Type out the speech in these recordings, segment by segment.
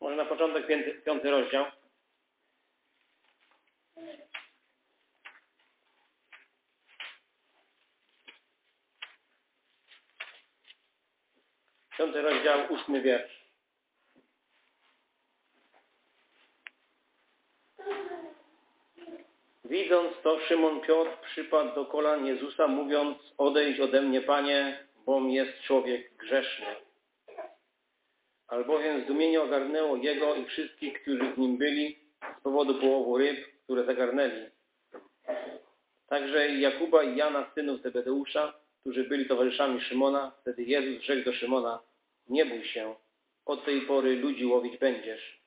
Może na początek piąty, piąty rozdział. Piąty rozdział, ósmy wiersz. To, Szymon Piotr przypadł do kolan Jezusa, mówiąc, odejdź ode mnie, Panie, bom jest człowiek grzeszny. Albowiem zdumienie ogarnęło jego i wszystkich, którzy z nim byli, z powodu połowu ryb, które zagarnęli. Także Jakuba i Jana, synów Zebedeusza, którzy byli towarzyszami Szymona, wtedy Jezus rzekł do Szymona, nie bój się, od tej pory ludzi łowić będziesz.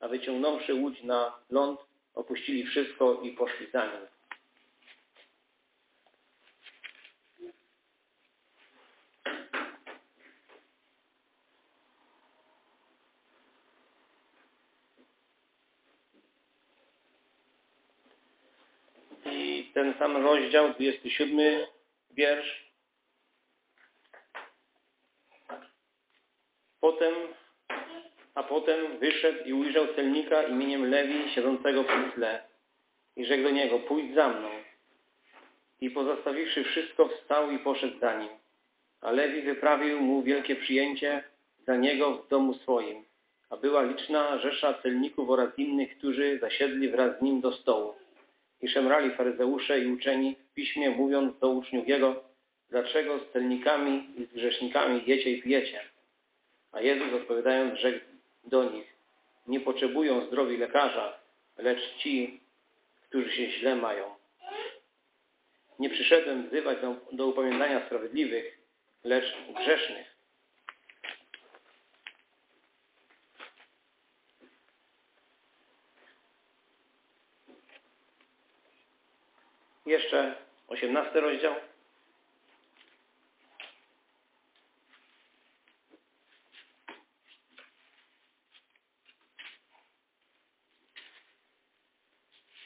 A wyciągnąwszy łódź na ląd, opuścili wszystko i poszli za nim. I ten sam rozdział, 27 wiersz. Potem, a potem wyszedł i ujrzał celnika imieniem Lewi siedzącego przy tle i rzekł do niego, pójdź za mną. I pozostawiwszy wszystko, wstał i poszedł za nim. A Lewi wyprawił mu wielkie przyjęcie za niego w domu swoim, a była liczna rzesza celników oraz innych, którzy zasiedli wraz z nim do stołu. I szemrali faryzeusze i uczeni w piśmie, mówiąc do uczniów jego, dlaczego z celnikami i z grzesznikami jecie i pijecie? A Jezus odpowiadając, rzekł do nich, nie potrzebują zdrowi lekarza, lecz ci, którzy się źle mają. Nie przyszedłem wzywać do, do upamiętania sprawiedliwych, lecz grzesznych. Jeszcze osiemnasty rozdział.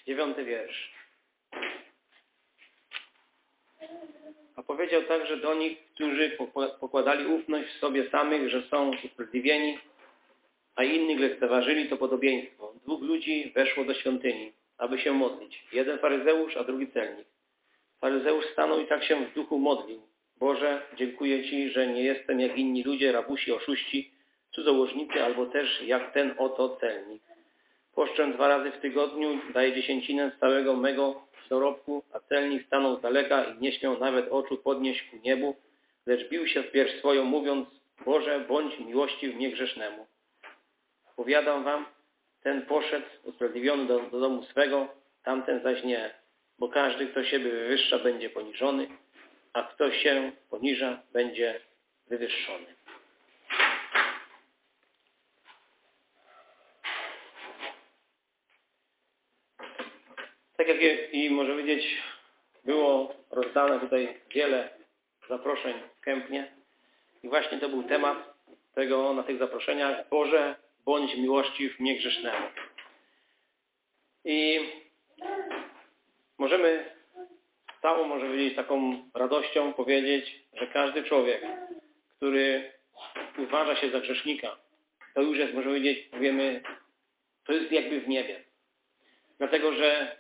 Dziewiąty wiersz. A powiedział także do nich, którzy pokładali ufność w sobie samych, że są usprawiedliwieni, a innych lekceważyli to podobieństwo. Dwóch ludzi weszło do świątyni, aby się modlić. Jeden faryzeusz, a drugi celnik. Faryzeusz stanął i tak się w duchu modlił. Boże, dziękuję Ci, że nie jestem jak inni ludzie, rabusi, oszuści, cudzołożnicy, albo też jak ten oto celnik. Poszczę dwa razy w tygodniu, daję dziesięcinę z całego mego dorobku, a celnik stanął z daleka i nie śmiał nawet oczu podnieść ku niebu, lecz bił się w pierś swoją, mówiąc, Boże, bądź miłościw niegrzesznemu. Powiadam wam, ten poszedł usprawiedliwiony do, do domu swego, tamten zaś nie, bo każdy, kto siebie wywyższa, będzie poniżony, a kto się poniża, będzie wywyższony. Tak jak i może powiedzieć, było rozdane tutaj wiele zaproszeń w Kępnie i właśnie to był temat tego na tych zaproszeniach Boże, bądź miłościw niegrzesznemu. I możemy z całą, może powiedzieć, taką radością powiedzieć, że każdy człowiek, który uważa się za grzesznika, to już jest, może powiedzieć, powiemy, to jest jakby w niebie. Dlatego, że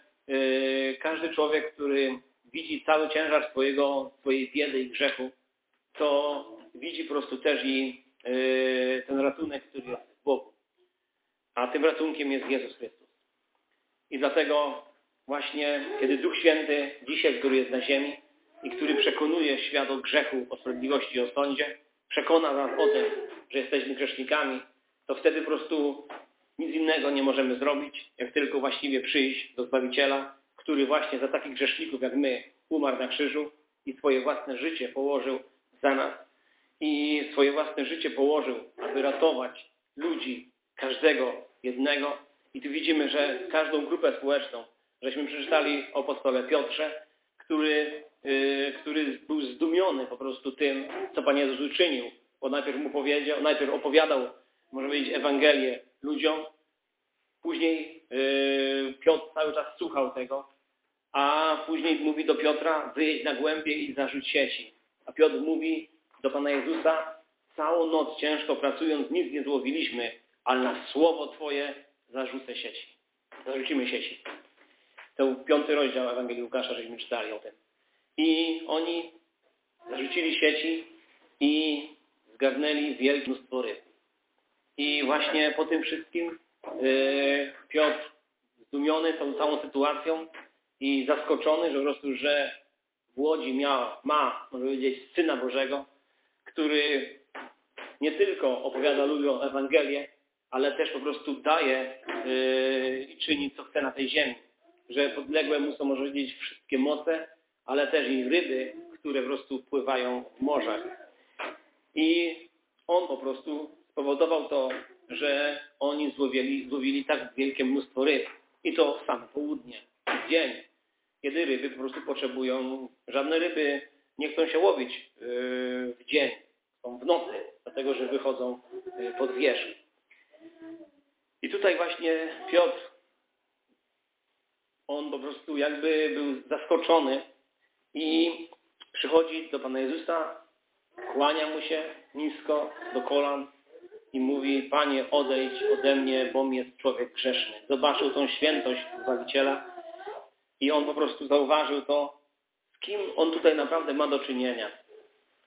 każdy człowiek, który widzi cały ciężar swojego, swojej biedy i grzechu, to widzi po prostu też i yy, ten ratunek, który jest w Bogu. A tym ratunkiem jest Jezus Chrystus. I dlatego właśnie, kiedy Duch Święty dzisiaj, który jest na ziemi i który przekonuje świat o grzechu, o sprawiedliwości i o sądzie, przekona nas o tym, że jesteśmy grzesznikami, to wtedy po prostu nic innego nie możemy zrobić, jak tylko właściwie przyjść do Zbawiciela, który właśnie za takich grzeszników jak my umarł na krzyżu i swoje własne życie położył za nas i swoje własne życie położył, aby ratować ludzi, każdego jednego. I tu widzimy, że każdą grupę społeczną, żeśmy przeczytali o apostole Piotrze, który, yy, który był zdumiony po prostu tym, co Pan Jezus uczynił. Bo najpierw mu powiedział, najpierw opowiadał może powiedzieć, Ewangelię ludziom. Później yy, Piotr cały czas słuchał tego, a później mówi do Piotra, wyjedź na głębie i zarzuć sieci. A Piotr mówi do Pana Jezusa, całą noc ciężko pracując nic nie złowiliśmy, ale na słowo Twoje zarzucę sieci. Zarzucimy sieci. To piąty rozdział Ewangelii Łukasza, żeśmy czytali o tym. I oni zarzucili sieci i zgarnęli wielkie mnóstwo ryb. I właśnie po tym wszystkim yy, Piotr zdumiony tą całą sytuacją i zaskoczony, że po prostu, że w Łodzi ma, może powiedzieć, Syna Bożego, który nie tylko opowiada ludziom Ewangelię, ale też po prostu daje yy, i czyni, co chce na tej ziemi. Że podległe mu są, może powiedzieć, wszystkie moce, ale też i ryby, które po prostu pływają w morzach. I on po prostu spowodował to, że oni złowili, złowili tak wielkie mnóstwo ryb. I to w sam południe, w dzień, kiedy ryby po prostu potrzebują, żadne ryby nie chcą się łowić yy, w dzień, są w nocy, dlatego że wychodzą yy, pod wierzch. I tutaj właśnie Piotr, on po prostu jakby był zaskoczony i przychodzi do Pana Jezusa, kłania mu się nisko do kolan i mówi, Panie odejdź ode mnie, bo jest człowiek grzeszny. Zobaczył tą świętość Zbawiciela i on po prostu zauważył to, z kim on tutaj naprawdę ma do czynienia.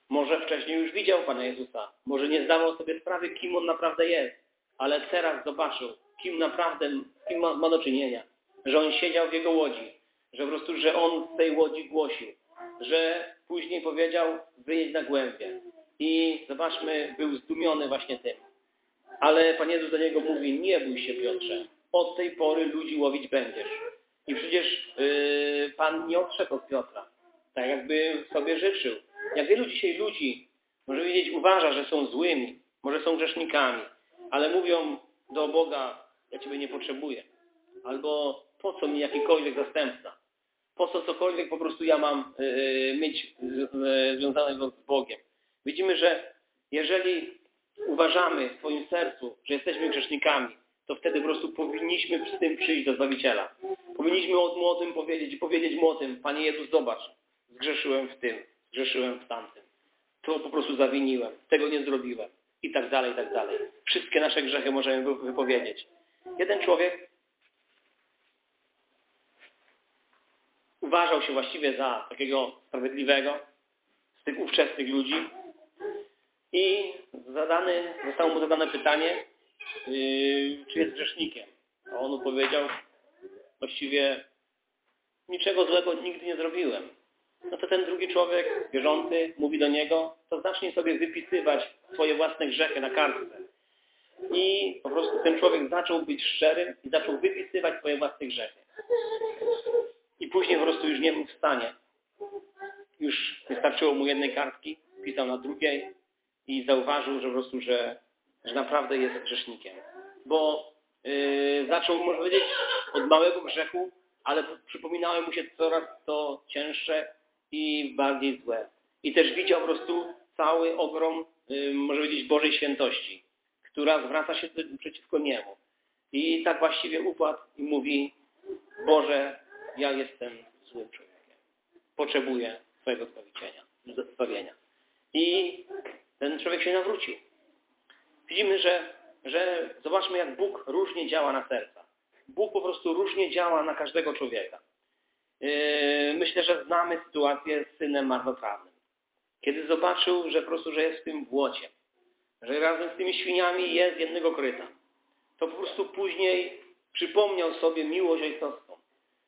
Może wcześniej już widział Pana Jezusa, może nie zdawał sobie sprawy, kim on naprawdę jest, ale teraz zobaczył, kim naprawdę kim ma, ma do czynienia. Że on siedział w jego łodzi, że po prostu, że on z tej łodzi głosił, że później powiedział, wyjedź na głębie. I zobaczmy, był zdumiony właśnie tym. Ale Pan Jezus do niego mówi, nie bój się Piotrze, od tej pory ludzi łowić będziesz. I przecież yy, Pan nie odszedł od Piotra, tak jakby sobie życzył. Jak wielu dzisiaj ludzi, może wiedzieć, uważa, że są złymi, może są grzesznikami, ale mówią do Boga, ja Ciebie nie potrzebuję. Albo po co mi jakikolwiek zastępca? Po co cokolwiek po prostu ja mam yy, mieć yy, związanego z Bogiem? Widzimy, że jeżeli uważamy w swoim sercu, że jesteśmy grzesznikami, to wtedy po prostu powinniśmy z tym przyjść do Zbawiciela. Powinniśmy mu o tym powiedzieć i powiedzieć mu o tym, Panie Jezus, zobacz, zgrzeszyłem w tym, zgrzeszyłem w tamtym. To po prostu zawiniłem, tego nie zrobiłem i tak dalej, i tak dalej. Wszystkie nasze grzechy możemy wypowiedzieć. Jeden człowiek uważał się właściwie za takiego sprawiedliwego z tych ówczesnych ludzi i zadany, zostało mu zadane pytanie, yy, czy jest grzesznikiem. A on powiedział, właściwie niczego złego nigdy nie zrobiłem. No to ten drugi człowiek, wierzący, mówi do niego, to zacznij sobie wypisywać swoje własne grzechy na kartce. I po prostu ten człowiek zaczął być szczery i zaczął wypisywać swoje własne grzechy. I później po prostu już nie był w stanie. Już wystarczyło mu jednej kartki, pisał na drugiej i zauważył, że po prostu, że, że naprawdę jest grzesznikiem. Bo yy, zaczął, można powiedzieć, od małego grzechu, ale przypominały mu się coraz to cięższe i bardziej złe. I też widział po prostu cały ogrom, yy, może powiedzieć, Bożej świętości, która zwraca się przeciwko niemu. I tak właściwie upadł i mówi, Boże, ja jestem złym człowiekiem. Potrzebuję Twojego zbawienia. I ten człowiek się nawrócił. Widzimy, że, że zobaczmy, jak Bóg różnie działa na serca. Bóg po prostu różnie działa na każdego człowieka. Yy, myślę, że znamy sytuację z synem marnotrawnym. Kiedy zobaczył, że po prostu, że jest w tym błocie, że razem z tymi świniami jest jednego kryta, to po prostu później przypomniał sobie miłość ojcowską.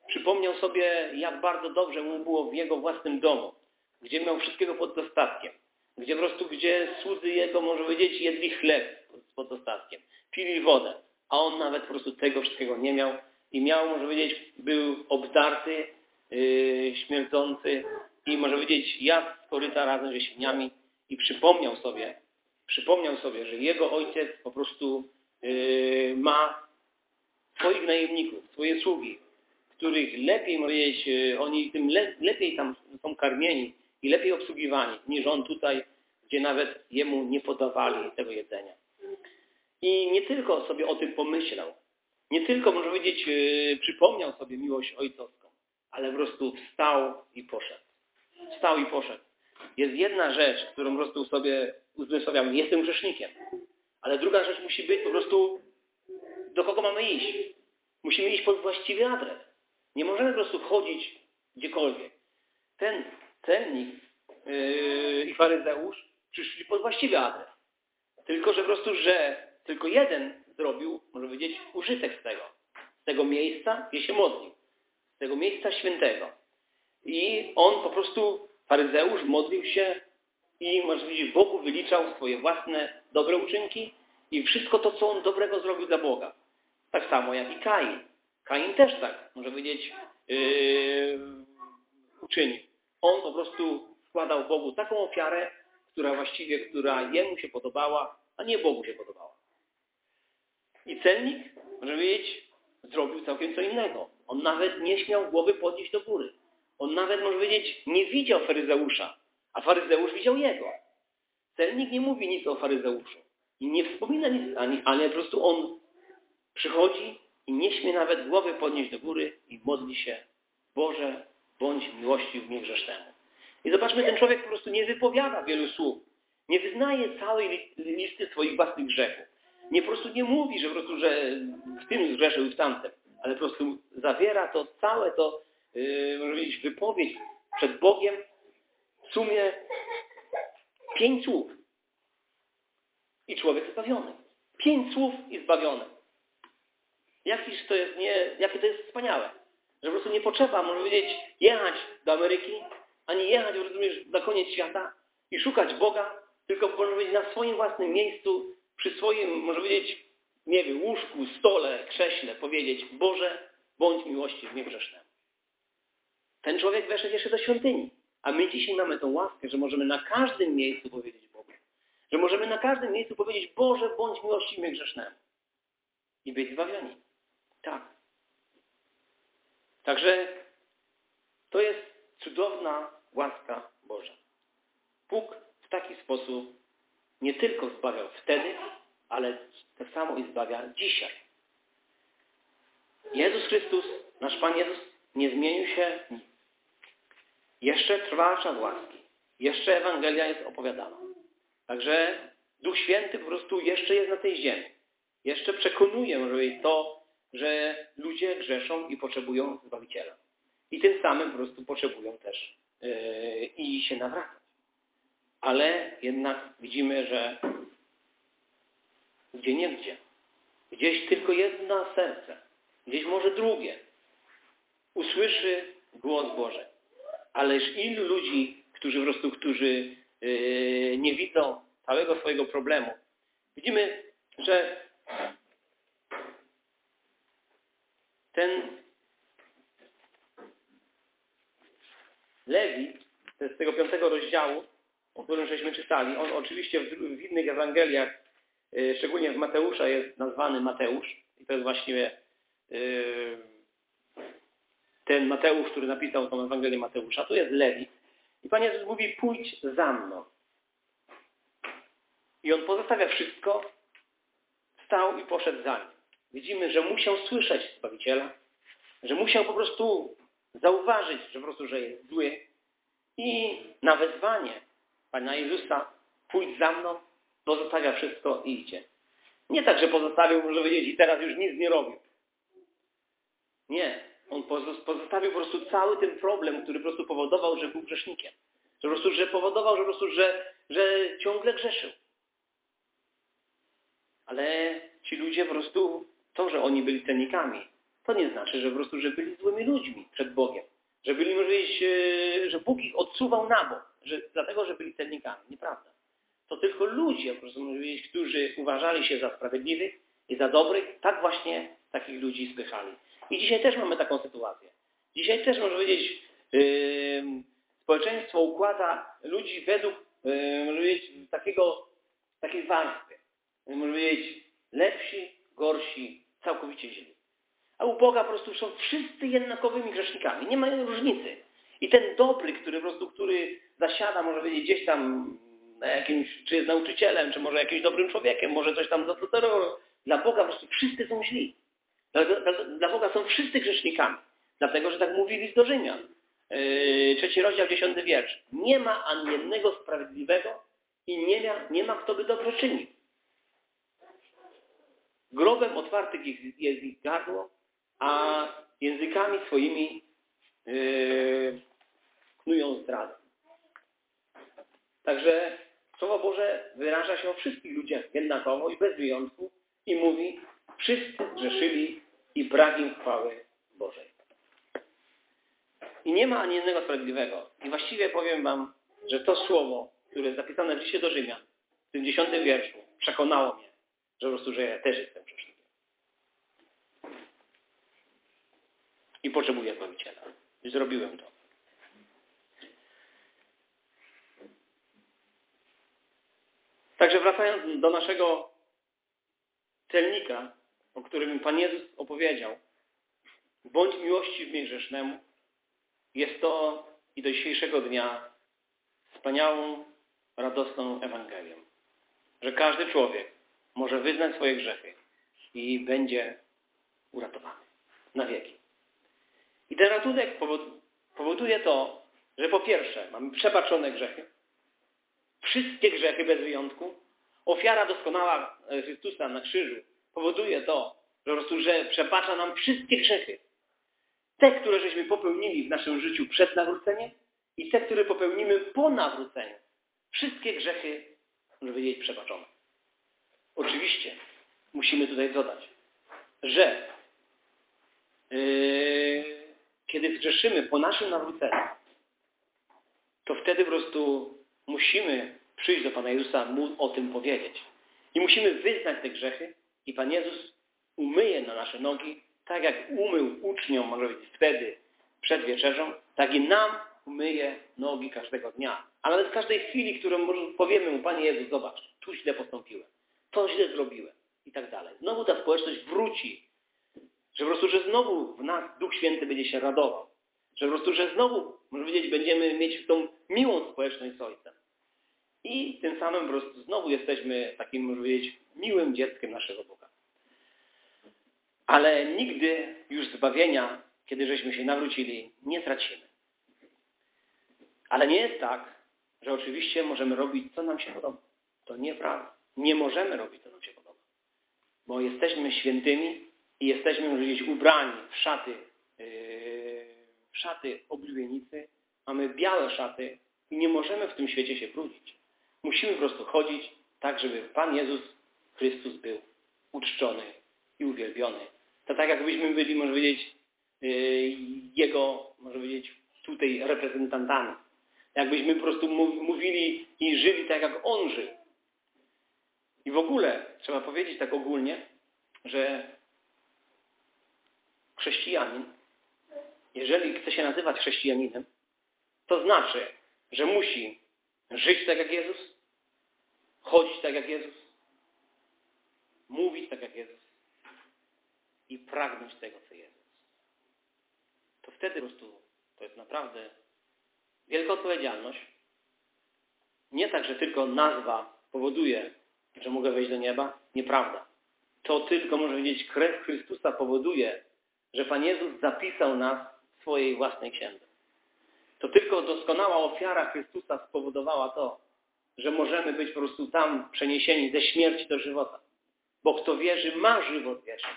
Przypomniał sobie, jak bardzo dobrze mu było w jego własnym domu, gdzie miał wszystkiego pod dostatkiem, gdzie po prostu, gdzie słudzy jego, może powiedzieć, jedli chleb pod dostatkiem, pili wodę, a on nawet po prostu tego wszystkiego nie miał. I miał, może powiedzieć, był obdarty, yy, śmierdzący. I może powiedzieć, jadł z koryta razem ze świniami i przypomniał sobie, przypomniał sobie, że jego ojciec po prostu yy, ma swoich najemników, swoje sługi, których lepiej, może powiedzieć, oni tym le, lepiej tam są karmieni i lepiej obsługiwani, niż on tutaj, gdzie nawet jemu nie podawali tego jedzenia. I nie tylko sobie o tym pomyślał, nie tylko, można powiedzieć, yy, przypomniał sobie miłość ojcowską, ale po prostu wstał i poszedł. Wstał i poszedł. Jest jedna rzecz, którą po prostu sobie uzmysławiam, jestem grzesznikiem. Ale druga rzecz musi być po prostu, do kogo mamy iść. Musimy iść pod właściwy adres. Nie możemy po prostu chodzić gdziekolwiek. Ten celnik yy, i faryzeusz przyszli pod właściwy adres. Tylko, że po prostu, że tylko jeden zrobił, może powiedzieć, użytek z tego. Z tego miejsca, gdzie się modlił. Z tego miejsca świętego. I on po prostu, faryzeusz, modlił się i, można powiedzieć, Bogu wyliczał swoje własne dobre uczynki i wszystko to, co on dobrego zrobił dla Boga. Tak samo jak i Kain. Kain też tak, może powiedzieć, yy, uczynił. On po prostu składał Bogu taką ofiarę, która właściwie, która jemu się podobała, a nie Bogu się podobała. I celnik, może powiedzieć, zrobił całkiem co innego. On nawet nie śmiał głowy podnieść do góry. On nawet, może powiedzieć, nie widział faryzeusza, a faryzeusz widział jego. Celnik nie mówi nic o faryzeuszu. I nie wspomina nic, ale po prostu on przychodzi i nie śmie nawet głowy podnieść do góry i modli się Boże, bądź miłości w mnie grzesznemu. I zobaczmy, ten człowiek po prostu nie wypowiada wielu słów. Nie wyznaje całej listy swoich własnych grzechów. Nie po prostu nie mówi, że po prostu, że w tym zgrzeszył i w tamtym, ale po prostu zawiera to całe to, yy, można powiedzieć, wypowiedź przed Bogiem w sumie pięć słów. I człowiek zbawiony. Pięć słów i zbawiony. Jakiż to jest nie, jakie to jest wspaniałe. Że po prostu nie potrzeba, można powiedzieć, jechać do Ameryki, ani jechać, rozumiesz, na koniec świata i szukać Boga, tylko można powiedzieć na swoim własnym miejscu, przy swoim, można powiedzieć, nie wiem, łóżku, stole, krześle, powiedzieć Boże, bądź miłości w grzesznemu. Ten człowiek weszedł jeszcze do świątyni. A my dzisiaj mamy tą łaskę, że możemy na każdym miejscu powiedzieć Bogu. Że możemy na każdym miejscu powiedzieć Boże, bądź miłościwy grzesznemu. I być zbawieni. Tak. Także to jest cudowna łaska Boża. Bóg w taki sposób nie tylko zbawiał wtedy, ale tak samo i zbawia dzisiaj. Jezus Chrystus, nasz Pan Jezus, nie zmienił się Jeszcze trwa czas łaski. Jeszcze Ewangelia jest opowiadana. Także Duch Święty po prostu jeszcze jest na tej ziemi. Jeszcze przekonuje może to, że ludzie grzeszą i potrzebują Zbawiciela. I tym samym po prostu potrzebują też yy, i się nawracać. Ale jednak widzimy, że gdzie nie gdzie. Gdzieś tylko jedno serce, gdzieś może drugie usłyszy głos Boży. Ależ ilu ludzi, którzy po prostu, którzy yy, nie widzą całego swojego problemu. Widzimy, że ten Lewi, z tego piątego rozdziału, o którym żeśmy czytali, on oczywiście w, w innych Ewangeliach, yy, szczególnie w Mateusza jest nazwany Mateusz i to jest właściwie yy, ten Mateusz, który napisał tą Ewangelię Mateusza, to jest Lewi. I Pan Jezus mówi, pójdź za mną. I on pozostawia wszystko, stał i poszedł za nim. Widzimy, że musiał słyszeć Zbawiciela, że musiał po prostu zauważyć, że po prostu, że jest zły i na wezwanie Pana Jezusa pójdź za mną, pozostawia wszystko i idzie. Nie tak, że pozostawił, może powiedzieć, i teraz już nic nie robił. Nie. On pozostawił po prostu cały ten problem, który po prostu powodował, że był grzesznikiem. Że po prostu, że powodował, że po prostu, że, że ciągle grzeszył. Ale ci ludzie po prostu, to, że oni byli cennikami, to nie znaczy, że po prostu, że byli złymi ludźmi przed Bogiem. Że byli, może powiedzieć, e, że Bóg ich odsuwał na bok. Że, dlatego, że byli cennikami. Nieprawda. To tylko ludzie, po prostu, którzy uważali się za sprawiedliwych i za dobrych, tak właśnie takich ludzi spychali. I dzisiaj też mamy taką sytuację. Dzisiaj też, można powiedzieć, yy, społeczeństwo układa ludzi według, yy, można powiedzieć, takiego, takiej warstwy. Można powiedzieć, lepsi, gorsi, całkowicie źli. A u Boga po prostu są wszyscy jednakowymi grzesznikami. Nie ma różnicy. I ten dobry, który po prostu, który zasiada, może powiedzieć, gdzieś tam jakimś, czy jest nauczycielem, czy może jakimś dobrym człowiekiem, może coś tam zastosował. Dla Boga po prostu wszyscy są źli. Dla, dla, dla Boga są wszyscy grzesznikami. Dlatego, że tak mówi list do Rzymian. Yy, trzeci rozdział, dziesiąty wiersz. Nie ma ani jednego sprawiedliwego i nie ma, nie ma kto by dobrze czynił. Grobem otwartych jest ich gardło, a językami swoimi yy, knują zdradę. Także Słowo Boże wyraża się o wszystkich ludziach jednakowo i bez wyjątku i mówi, wszyscy grzeszyli i brak im chwały Bożej. I nie ma ani jednego sprawiedliwego. I właściwie powiem wam, że to słowo, które jest zapisane w liście do Rzymian, w tym dziesiątym wierszu, przekonało mnie, że po prostu, że ja też jestem grzesznikiem. I potrzebuję Zbawiciela. Zrobiłem to. Także wracając do naszego celnika, o którym Pan Jezus opowiedział, bądź miłości grzesznemu, jest to i do dzisiejszego dnia wspaniałą, radosną Ewangelią. Że każdy człowiek może wyznać swoje grzechy i będzie uratowany na wieki. I ten ratunek powoduje to, że po pierwsze mamy przebaczone grzechy, wszystkie grzechy bez wyjątku. Ofiara doskonała Chrystusa na krzyżu powoduje to, że po prostu, że przebacza nam wszystkie grzechy. Te, które żeśmy popełnili w naszym życiu przed nawróceniem i te, które popełnimy po nawróceniu. Wszystkie grzechy, może powiedzieć, przebaczone. Oczywiście musimy tutaj dodać, że yy, zgrzeszymy po naszym nawróceniu, to wtedy po prostu musimy przyjść do Pana Jezusa, Mu o tym powiedzieć. I musimy wyznać te grzechy i Pan Jezus umyje na nasze nogi, tak jak umył uczniom, może być wtedy, przed wieczerzą, tak i nam umyje nogi każdego dnia. A nawet w każdej chwili, którą powiemy mu, Panie Jezus, zobacz, tu źle postąpiłem, to źle zrobiłem i tak dalej. Znowu ta społeczność wróci, że po prostu, że znowu w nas Duch Święty będzie się radował. Że po prostu, że znowu, może powiedzieć, będziemy mieć tą miłą społeczność z Ojcem. I tym samym po prostu znowu jesteśmy takim, można powiedzieć, miłym dzieckiem naszego Boga. Ale nigdy już zbawienia, kiedy żeśmy się nawrócili, nie tracimy. Ale nie jest tak, że oczywiście możemy robić, co nam się podoba. To nieprawda. Nie możemy robić, co nam się podoba. Bo jesteśmy świętymi i jesteśmy, można powiedzieć, ubrani w szaty, yy, szaty oblubienicy. Mamy białe szaty i nie możemy w tym świecie się brudzić. Musimy po prostu chodzić tak, żeby Pan Jezus Chrystus był uczczony i uwielbiony. To tak jakbyśmy byli, może powiedzieć, yy, Jego, może powiedzieć, tutaj reprezentantami. Jakbyśmy po prostu mówili i żyli tak, jak On żył. I w ogóle trzeba powiedzieć tak ogólnie, że chrześcijanin, jeżeli chce się nazywać chrześcijaninem, to znaczy, że musi żyć tak jak Jezus, chodzić tak jak Jezus, mówić tak jak Jezus i pragnąć tego, co Jezus. To wtedy po prostu to jest naprawdę wielka odpowiedzialność. Nie tak, że tylko nazwa powoduje, że mogę wejść do nieba. Nieprawda. To tylko, może powiedzieć, krew Chrystusa powoduje, że Pan Jezus zapisał nas swojej własnej księdze. To tylko doskonała ofiara Chrystusa spowodowała to, że możemy być po prostu tam przeniesieni ze śmierci do żywota. Bo kto wierzy, ma żywot wieczny.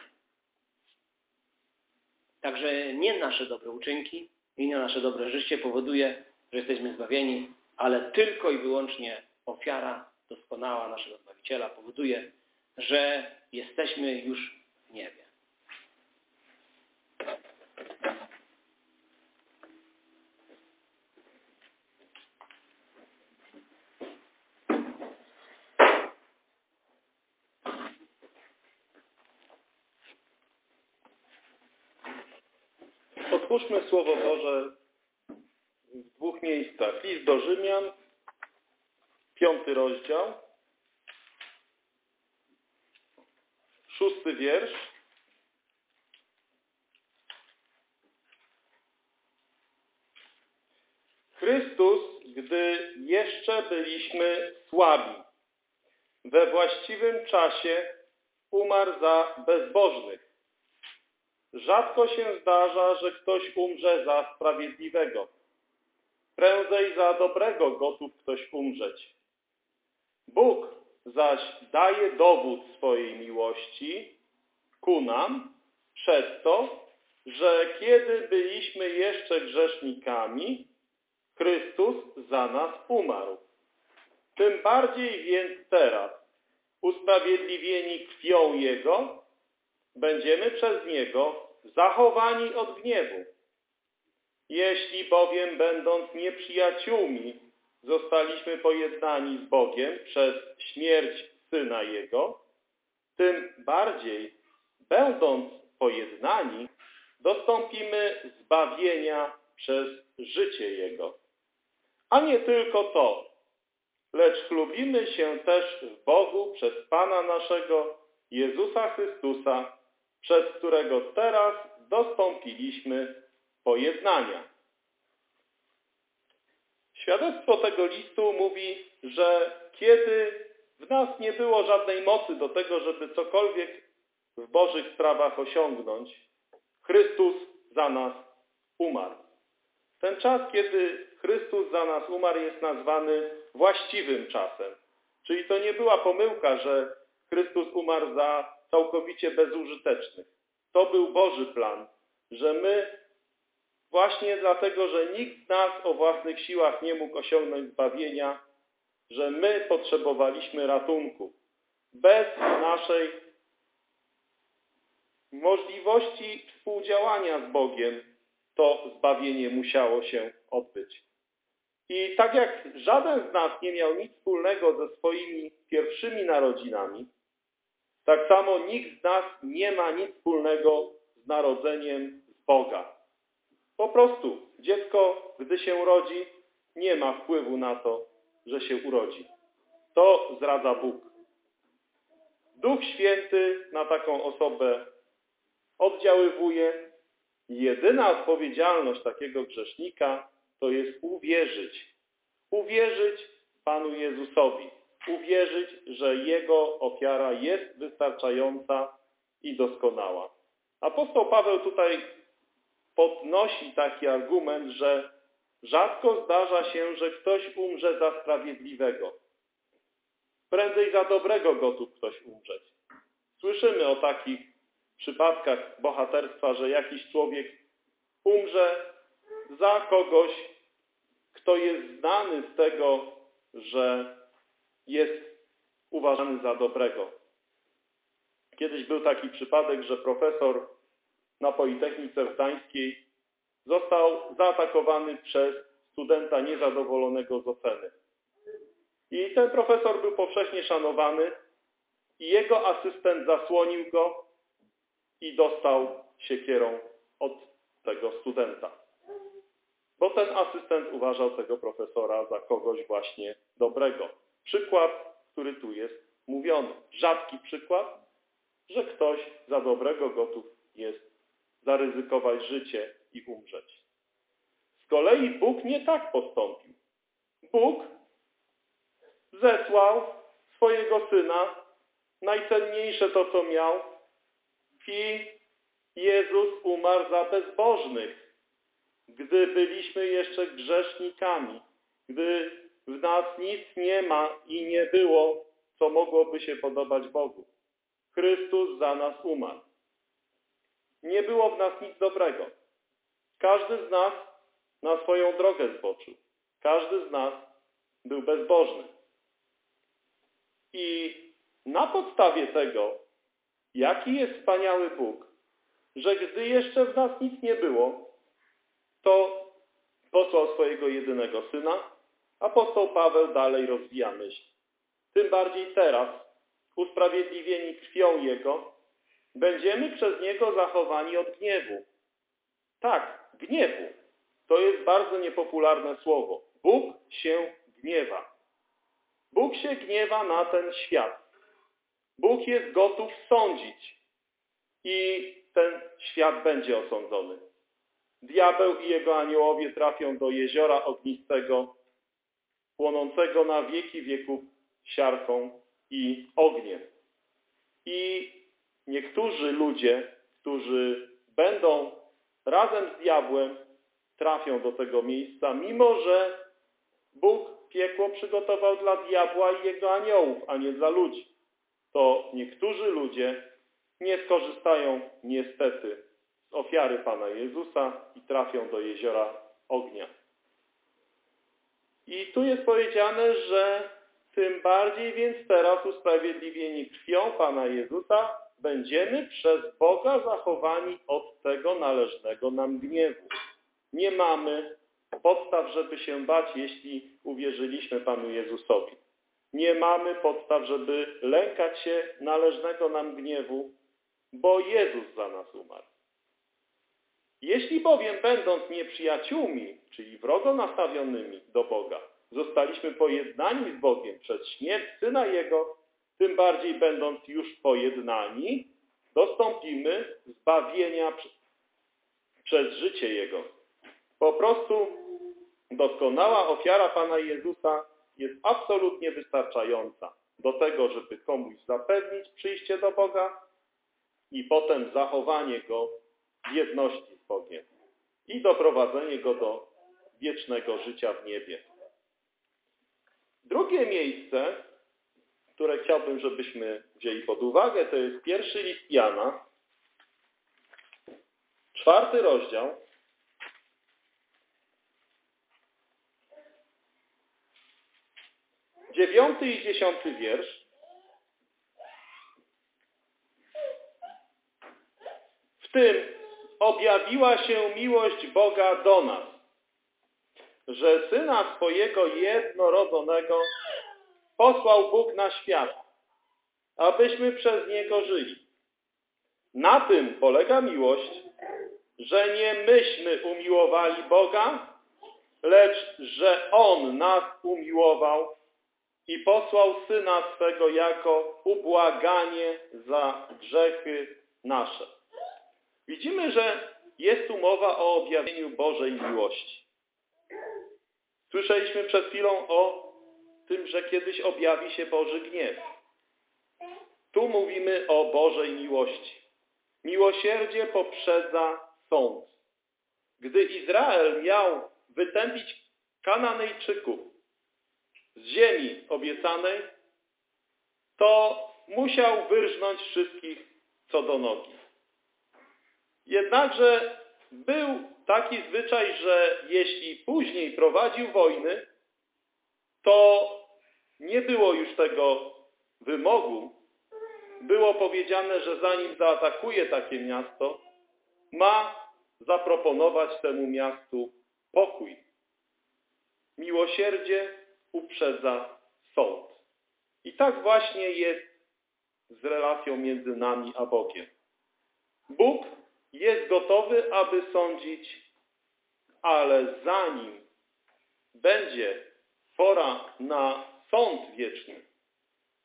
Także nie nasze dobre uczynki i nie nasze dobre życie powoduje, że jesteśmy zbawieni, ale tylko i wyłącznie ofiara doskonała naszego Zbawiciela powoduje, że jesteśmy już w niebie. Otwórzmy Słowo Boże w dwóch miejscach. List do Rzymian, piąty rozdział, szósty wiersz. Chrystus, gdy jeszcze byliśmy słabi. We właściwym czasie umarł za bezbożnych. Rzadko się zdarza, że ktoś umrze za sprawiedliwego. Prędzej za dobrego gotów ktoś umrzeć. Bóg zaś daje dowód swojej miłości ku nam przez to, że kiedy byliśmy jeszcze grzesznikami, Chrystus za nas umarł. Tym bardziej więc teraz, usprawiedliwieni krwią Jego, będziemy przez Niego zachowani od gniewu. Jeśli bowiem, będąc nieprzyjaciółmi, zostaliśmy pojednani z Bogiem przez śmierć Syna Jego, tym bardziej, będąc pojednani, dostąpimy zbawienia przez życie Jego. A nie tylko to, lecz chlubimy się też w Bogu przez Pana naszego Jezusa Chrystusa, przez którego teraz dostąpiliśmy pojednania. Świadectwo tego listu mówi, że kiedy w nas nie było żadnej mocy do tego, żeby cokolwiek w Bożych sprawach osiągnąć, Chrystus za nas umarł. Ten czas, kiedy Chrystus za nas umarł, jest nazwany właściwym czasem. Czyli to nie była pomyłka, że Chrystus umarł za całkowicie bezużytecznych. To był Boży plan, że my właśnie dlatego, że nikt z nas o własnych siłach nie mógł osiągnąć zbawienia, że my potrzebowaliśmy ratunku. Bez naszej możliwości współdziałania z Bogiem to zbawienie musiało się odbyć. I tak jak żaden z nas nie miał nic wspólnego ze swoimi pierwszymi narodzinami, tak samo nikt z nas nie ma nic wspólnego z narodzeniem z Boga. Po prostu dziecko, gdy się rodzi, nie ma wpływu na to, że się urodzi. To zdradza Bóg. Duch Święty na taką osobę oddziaływuje. Jedyna odpowiedzialność takiego grzesznika to jest uwierzyć. Uwierzyć Panu Jezusowi. Uwierzyć, że Jego ofiara jest wystarczająca i doskonała. Apostoł Paweł tutaj podnosi taki argument, że rzadko zdarza się, że ktoś umrze za sprawiedliwego. Prędzej za dobrego gotów ktoś umrzeć. Słyszymy o takich przypadkach bohaterstwa, że jakiś człowiek umrze za kogoś, kto jest znany z tego, że jest uważany za dobrego. Kiedyś był taki przypadek, że profesor na Politechnice Gdańskiej został zaatakowany przez studenta niezadowolonego z oceny. I ten profesor był powszechnie szanowany i jego asystent zasłonił go i dostał siekierą od tego studenta. Bo ten asystent uważał tego profesora za kogoś właśnie dobrego. Przykład, który tu jest mówiony. Rzadki przykład, że ktoś za dobrego gotów jest zaryzykować życie i umrzeć. Z kolei Bóg nie tak postąpił. Bóg zesłał swojego Syna, najcenniejsze to, co miał, i Jezus umarł za bezbożnych, gdy byliśmy jeszcze grzesznikami, gdy w nas nic nie ma i nie było, co mogłoby się podobać Bogu. Chrystus za nas umarł. Nie było w nas nic dobrego. Każdy z nas na swoją drogę zboczył. Każdy z nas był bezbożny. I na podstawie tego, jaki jest wspaniały Bóg, że gdy jeszcze w nas nic nie było, to posłał swojego jedynego Syna, apostoł Paweł dalej rozwija myśl. Tym bardziej teraz, usprawiedliwieni krwią Jego, będziemy przez Niego zachowani od gniewu. Tak, gniewu. To jest bardzo niepopularne słowo. Bóg się gniewa. Bóg się gniewa na ten świat. Bóg jest gotów sądzić i ten świat będzie osądzony. Diabeł i jego aniołowie trafią do jeziora ognistego płonącego na wieki wieków siarką i ogniem. I niektórzy ludzie, którzy będą razem z diabłem, trafią do tego miejsca, mimo że Bóg piekło przygotował dla diabła i jego aniołów, a nie dla ludzi. To niektórzy ludzie nie skorzystają niestety z ofiary Pana Jezusa i trafią do jeziora ognia. I tu jest powiedziane, że tym bardziej więc teraz usprawiedliwieni krwią Pana Jezusa będziemy przez Boga zachowani od tego należnego nam gniewu. Nie mamy podstaw, żeby się bać, jeśli uwierzyliśmy Panu Jezusowi. Nie mamy podstaw, żeby lękać się należnego nam gniewu, bo Jezus za nas umarł. Jeśli bowiem będąc nieprzyjaciółmi, czyli wrogo nastawionymi do Boga, zostaliśmy pojednani z Bogiem przez śmierć Syna Jego, tym bardziej będąc już pojednani, dostąpimy zbawienia przez życie Jego. Po prostu doskonała ofiara Pana Jezusa jest absolutnie wystarczająca do tego, żeby komuś zapewnić przyjście do Boga i potem zachowanie Go w jedności i doprowadzenie Go do wiecznego życia w niebie. Drugie miejsce, które chciałbym, żebyśmy wzięli pod uwagę, to jest pierwszy list Jana, czwarty rozdział, dziewiąty i dziesiąty wiersz. W tym objawiła się miłość Boga do nas, że Syna swojego jednorodzonego posłał Bóg na świat, abyśmy przez Niego żyli. Na tym polega miłość, że nie myśmy umiłowali Boga, lecz że On nas umiłował i posłał Syna swego jako ubłaganie za grzechy nasze. Widzimy, że jest tu mowa o objawieniu Bożej miłości. Słyszeliśmy przed chwilą o tym, że kiedyś objawi się Boży gniew. Tu mówimy o Bożej miłości. Miłosierdzie poprzedza sąd. Gdy Izrael miał wytępić Kananejczyków z ziemi obiecanej, to musiał wyrżnąć wszystkich co do nogi. Jednakże był taki zwyczaj, że jeśli później prowadził wojny, to nie było już tego wymogu. Było powiedziane, że zanim zaatakuje takie miasto, ma zaproponować temu miastu pokój. Miłosierdzie uprzedza sąd. I tak właśnie jest z relacją między nami a Bogiem. Bóg jest gotowy, aby sądzić, ale zanim będzie pora na sąd wieczny,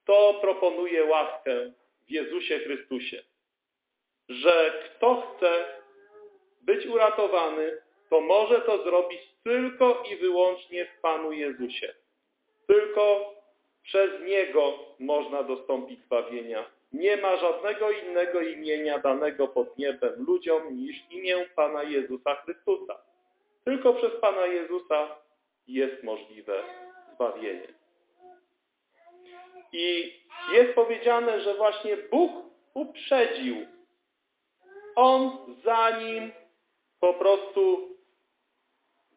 to proponuje łaskę w Jezusie Chrystusie, że kto chce być uratowany, to może to zrobić tylko i wyłącznie w Panu Jezusie. Tylko przez Niego można dostąpić zbawienia. Nie ma żadnego innego imienia danego pod niebem ludziom niż imię Pana Jezusa Chrystusa. Tylko przez Pana Jezusa jest możliwe zbawienie. I jest powiedziane, że właśnie Bóg uprzedził. On zanim po prostu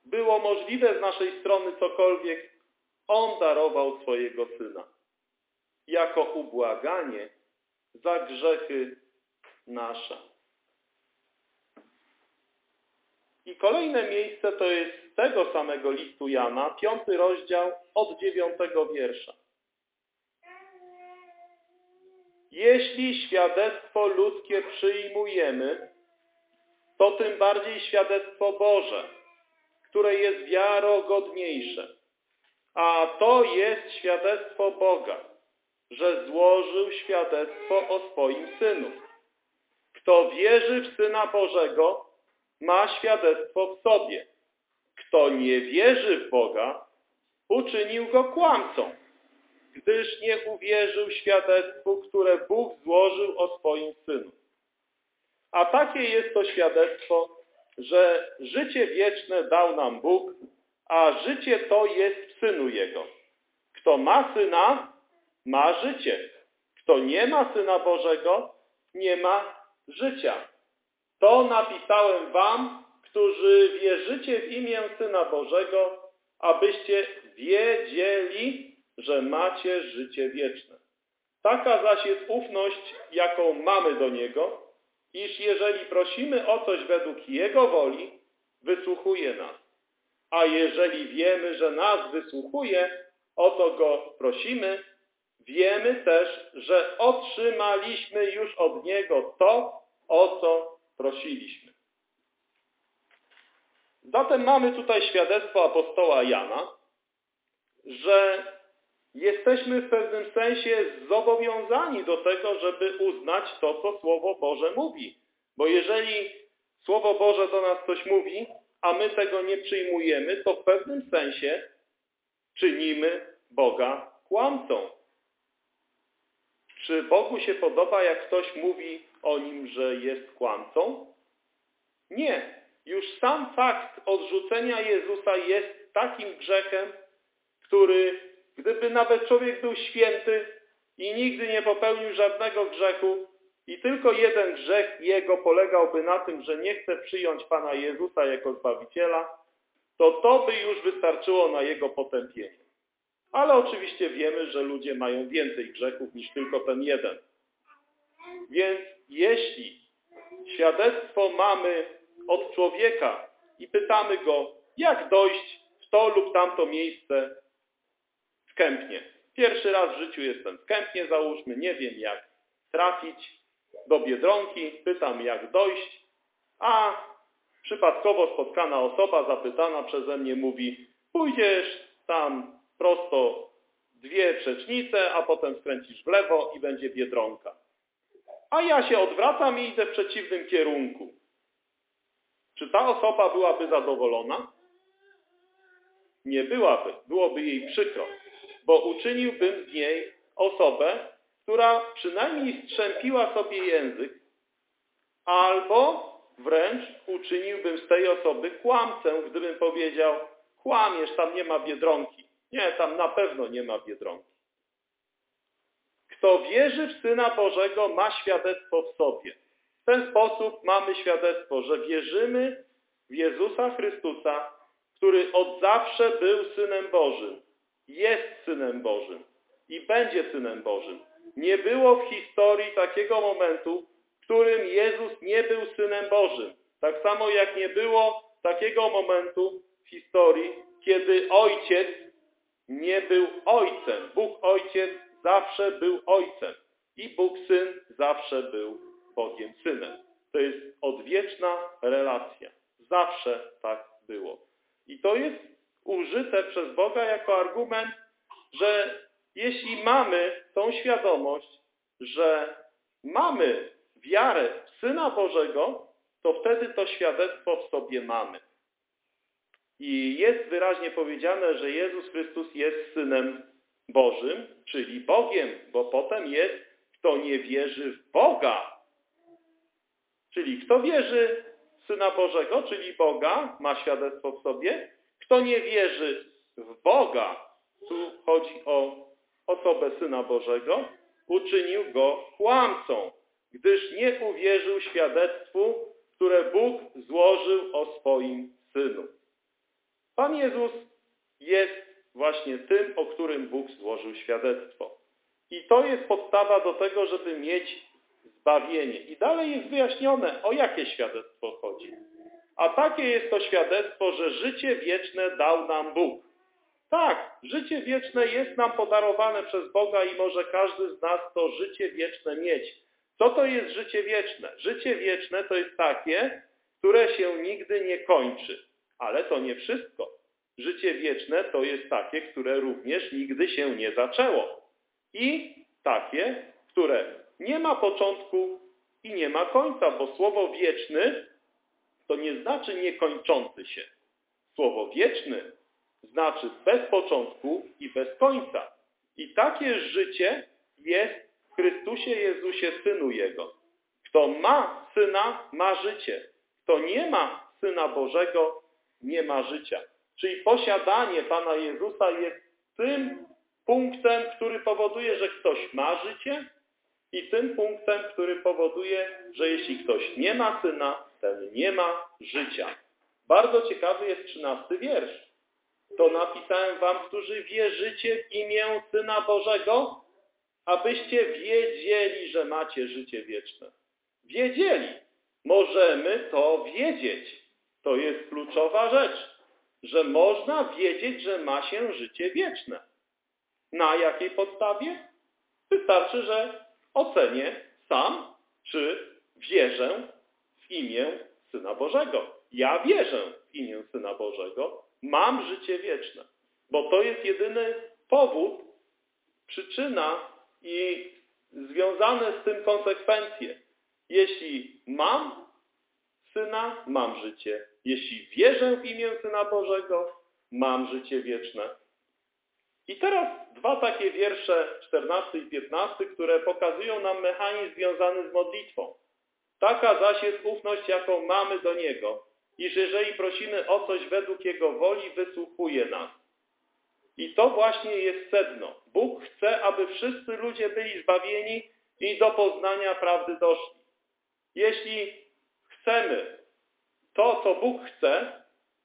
było możliwe z naszej strony cokolwiek, On darował swojego Syna jako ubłaganie za grzechy nasze. I kolejne miejsce to jest tego samego listu Jana, piąty rozdział od dziewiątego wiersza. Jeśli świadectwo ludzkie przyjmujemy, to tym bardziej świadectwo Boże, które jest wiarogodniejsze. A to jest świadectwo Boga, że złożył świadectwo o swoim Synu. Kto wierzy w Syna Bożego, ma świadectwo w sobie. Kto nie wierzy w Boga, uczynił go kłamcą, gdyż nie uwierzył świadectwu, które Bóg złożył o swoim Synu. A takie jest to świadectwo, że życie wieczne dał nam Bóg, a życie to jest w Synu Jego. Kto ma Syna, ma życie. Kto nie ma Syna Bożego, nie ma życia. To napisałem wam, którzy wierzycie w imię Syna Bożego, abyście wiedzieli, że macie życie wieczne. Taka zaś jest ufność, jaką mamy do Niego, iż jeżeli prosimy o coś według Jego woli, wysłuchuje nas. A jeżeli wiemy, że nas wysłuchuje, o to Go prosimy, wiemy też, że otrzymaliśmy już od Niego to, o co prosiliśmy. Zatem mamy tutaj świadectwo apostoła Jana, że jesteśmy w pewnym sensie zobowiązani do tego, żeby uznać to, co Słowo Boże mówi. Bo jeżeli Słowo Boże do nas coś mówi, a my tego nie przyjmujemy, to w pewnym sensie czynimy Boga kłamcą. Czy Bogu się podoba, jak ktoś mówi o nim, że jest kłamcą? Nie. Już sam fakt odrzucenia Jezusa jest takim grzechem, który, gdyby nawet człowiek był święty i nigdy nie popełnił żadnego grzechu i tylko jeden grzech jego polegałby na tym, że nie chce przyjąć Pana Jezusa jako Zbawiciela, to to by już wystarczyło na jego potępienie. Ale oczywiście wiemy, że ludzie mają więcej grzechów niż tylko ten jeden. Więc jeśli świadectwo mamy od człowieka i pytamy go, jak dojść w to lub tamto miejsce w Kępnie. Pierwszy raz w życiu jestem w Kępnie, załóżmy, nie wiem jak trafić do Biedronki, pytam jak dojść, a przypadkowo spotkana osoba zapytana przeze mnie mówi, pójdziesz tam prosto dwie przecznice, a potem skręcisz w lewo i będzie Biedronka. A ja się odwracam i idę w przeciwnym kierunku. Czy ta osoba byłaby zadowolona? Nie byłaby. Byłoby jej przykro, bo uczyniłbym z niej osobę, która przynajmniej strzępiła sobie język, albo wręcz uczyniłbym z tej osoby kłamcę, gdybym powiedział, kłamiesz, tam nie ma Biedronki. Nie, tam na pewno nie ma Biedronki. Kto wierzy w Syna Bożego, ma świadectwo w sobie. W ten sposób mamy świadectwo, że wierzymy w Jezusa Chrystusa, który od zawsze był Synem Bożym, jest Synem Bożym i będzie Synem Bożym. Nie było w historii takiego momentu, w którym Jezus nie był Synem Bożym. Tak samo jak nie było takiego momentu w historii, kiedy Ojciec nie był Ojcem. Bóg Ojciec zawsze był Ojcem i Bóg Syn zawsze był Bogiem Synem. To jest odwieczna relacja. Zawsze tak było. I to jest użyte przez Boga jako argument, że jeśli mamy tą świadomość, że mamy wiarę w Syna Bożego, to wtedy to świadectwo w sobie mamy. I jest wyraźnie powiedziane, że Jezus Chrystus jest Synem Bożym, czyli Bogiem, bo potem jest, kto nie wierzy w Boga. Czyli kto wierzy w Syna Bożego, czyli Boga, ma świadectwo w sobie. Kto nie wierzy w Boga, tu chodzi o osobę Syna Bożego, uczynił go kłamcą, gdyż nie uwierzył świadectwu, które Bóg złożył o swoim Synu. Pan Jezus jest właśnie tym, o którym Bóg złożył świadectwo. I to jest podstawa do tego, żeby mieć zbawienie. I dalej jest wyjaśnione, o jakie świadectwo chodzi. A takie jest to świadectwo, że życie wieczne dał nam Bóg. Tak, życie wieczne jest nam podarowane przez Boga i może każdy z nas to życie wieczne mieć. Co to jest życie wieczne? Życie wieczne to jest takie, które się nigdy nie kończy. Ale to nie wszystko. Życie wieczne to jest takie, które również nigdy się nie zaczęło. I takie, które nie ma początku i nie ma końca, bo słowo wieczny to nie znaczy niekończący się. Słowo wieczny znaczy bez początku i bez końca. I takie życie jest w Chrystusie Jezusie, Synu Jego. Kto ma Syna, ma życie. Kto nie ma Syna Bożego, nie ma życia. Czyli posiadanie Pana Jezusa jest tym punktem, który powoduje, że ktoś ma życie i tym punktem, który powoduje, że jeśli ktoś nie ma Syna, ten nie ma życia. Bardzo ciekawy jest trzynasty wiersz. To napisałem wam, którzy wierzycie w imię Syna Bożego, abyście wiedzieli, że macie życie wieczne. Wiedzieli. Możemy to wiedzieć. To jest kluczowa rzecz, że można wiedzieć, że ma się życie wieczne. Na jakiej podstawie? Wystarczy, że ocenię sam, czy wierzę w imię Syna Bożego. Ja wierzę w imię Syna Bożego, mam życie wieczne, bo to jest jedyny powód, przyczyna i związane z tym konsekwencje. Jeśli mam Syna, mam życie. Jeśli wierzę w imię Syna Bożego, mam życie wieczne. I teraz dwa takie wiersze, 14 i 15, które pokazują nam mechanizm związany z modlitwą. Taka zaś jest ufność, jaką mamy do Niego, iż jeżeli prosimy o coś według Jego woli, wysłuchuje nas. I to właśnie jest sedno. Bóg chce, aby wszyscy ludzie byli zbawieni i do poznania prawdy doszli. Jeśli chcemy to, co Bóg chce,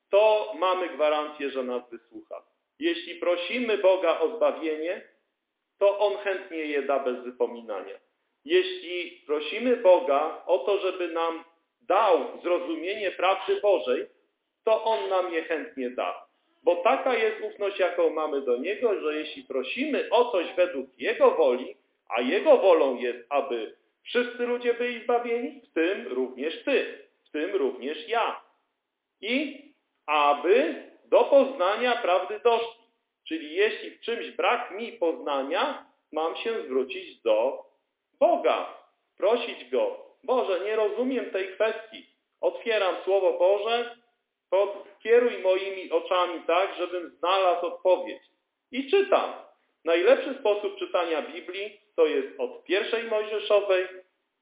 to mamy gwarancję, że nas wysłucha. Jeśli prosimy Boga o zbawienie, to On chętnie je da bez wypominania. Jeśli prosimy Boga o to, żeby nam dał zrozumienie prawdy Bożej, to On nam je chętnie da. Bo taka jest ufność, jaką mamy do Niego, że jeśli prosimy o coś według Jego woli, a Jego wolą jest, aby wszyscy ludzie byli zbawieni, w tym również Ty, w tym również ja. I aby do poznania prawdy doszli. Czyli jeśli w czymś brak mi poznania, mam się zwrócić do Boga, prosić Go. Boże, nie rozumiem tej kwestii. Otwieram Słowo Boże, kieruj moimi oczami tak, żebym znalazł odpowiedź. I czytam. Najlepszy sposób czytania Biblii to jest od pierwszej Mojżeszowej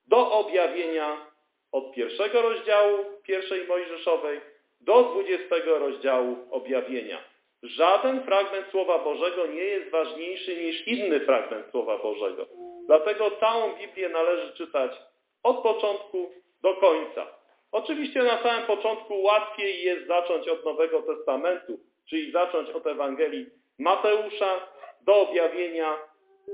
do objawienia od pierwszego rozdziału pierwszej Mojżeszowej do dwudziestego rozdziału objawienia. Żaden fragment Słowa Bożego nie jest ważniejszy niż inny fragment Słowa Bożego. Dlatego całą Biblię należy czytać od początku do końca. Oczywiście na samym początku łatwiej jest zacząć od Nowego Testamentu, czyli zacząć od Ewangelii Mateusza do objawienia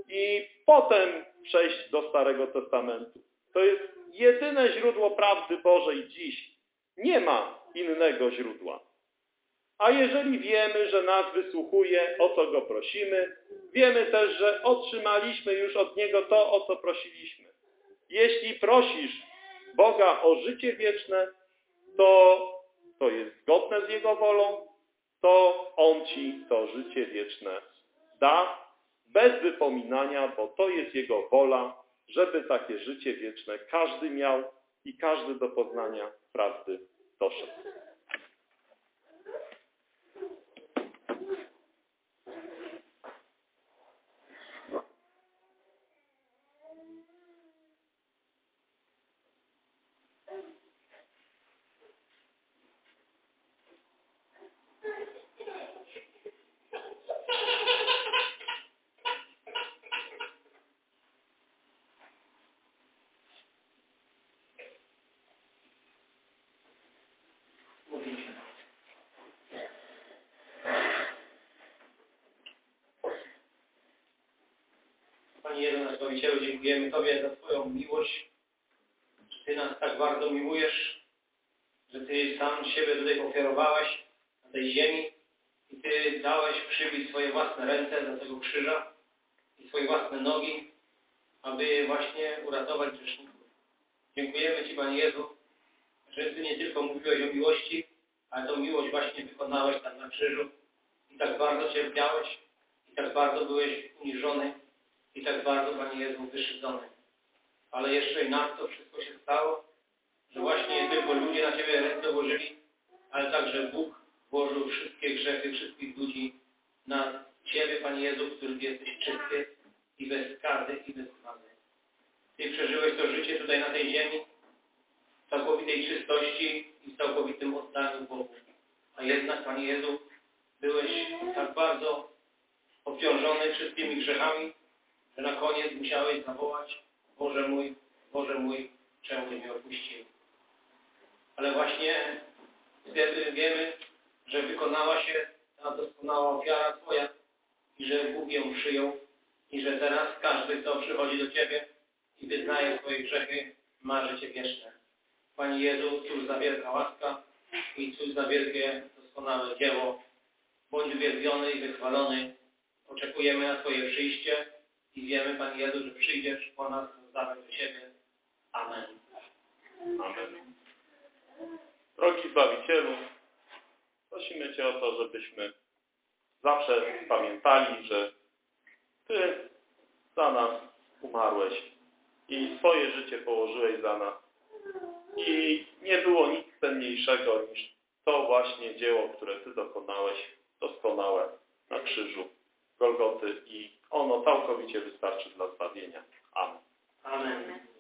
i potem przejść do Starego Testamentu. To jest jedyne źródło prawdy Bożej dziś. Nie ma innego źródła. A jeżeli wiemy, że nas wysłuchuje, o co go prosimy, wiemy też, że otrzymaliśmy już od Niego to, o co prosiliśmy. Jeśli prosisz Boga o życie wieczne, to to jest zgodne z Jego wolą, to On Ci to życie wieczne da bez wypominania, bo to jest Jego wola, żeby takie życie wieczne każdy miał i każdy do poznania prawdy doszedł. Panie Jezu, nasz Zbawicielu, dziękujemy Tobie za Twoją miłość. że Ty nas tak bardzo miłujesz, że Ty sam siebie tutaj ofiarowałeś na tej ziemi i Ty dałeś przybić swoje własne ręce do tego krzyża i swoje własne nogi, aby właśnie uratować grzeszników. Dziękujemy Ci, Panie Jezu, że Ty nie tylko mówiłeś o miłości, ale tą miłość właśnie wykonałeś tam na krzyżu i tak bardzo cierpiałeś i tak bardzo byłeś uniżony i tak bardzo, Panie Jezu, wyszydzony. Ale jeszcze i nad to wszystko się stało, że właśnie nie tylko ludzie na Ciebie ręce ułożyli, ale także Bóg włożył wszystkie grzechy wszystkich ludzi na Ciebie, Panie Jezu, który jesteś czysty i bezkarny i bezkarny. Ty przeżyłeś to życie tutaj na tej ziemi w całkowitej czystości i w całkowitym oddaniu Bogu. A jednak, Panie Jezu, byłeś tak bardzo obciążony wszystkimi grzechami, że na koniec musiałeś zawołać Boże mój, Boże mój, czemu mnie opuścił. Ale właśnie wtedy wiemy, że wykonała się ta doskonała ofiara Twoja i że Bóg ją przyjął i że teraz każdy, kto przychodzi do Ciebie i wyznaje swoje grzechy, ma życie wieczne. Panie Jezu, cóż za wielka łaska i cóż za wielkie, doskonałe dzieło. Bądź uwielbiony i wychwalony. Oczekujemy na Twoje przyjście i wiemy, Panie Jezu, że przyjdziesz po nas zabrać do siebie. Amen. Amen. Drogi Zbawicielu, prosimy Cię o to, żebyśmy zawsze pamiętali, że Ty za nas umarłeś i swoje życie położyłeś za nas. I nie było nic cenniejszego niż to właśnie dzieło, które Ty dokonałeś, doskonałe na krzyżu Golgoty i ono całkowicie wystarczy dla zbawienia. Amen. Amen.